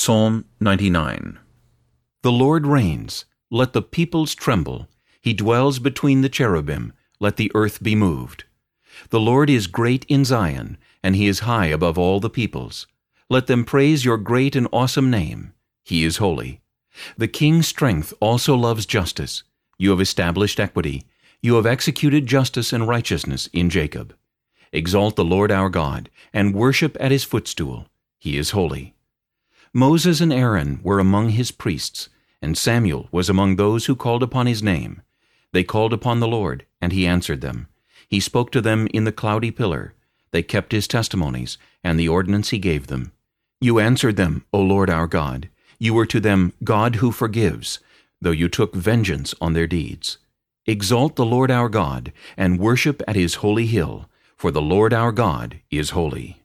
Psalm 99 The Lord reigns, let the peoples tremble. He dwells between the cherubim, let the earth be moved. The Lord is great in Zion, and he is high above all the peoples. Let them praise your great and awesome name. He is holy. The king's strength also loves justice. You have established equity. You have executed justice and righteousness in Jacob. Exalt the Lord our God, and worship at his footstool. He is holy. Moses and Aaron were among his priests, and Samuel was among those who called upon his name. They called upon the Lord, and he answered them. He spoke to them in the cloudy pillar. They kept his testimonies, and the ordinance he gave them. You answered them, O Lord our God. You were to them God who forgives, though you took vengeance on their deeds. Exalt the Lord our God, and worship at his holy hill, for the Lord our God is holy.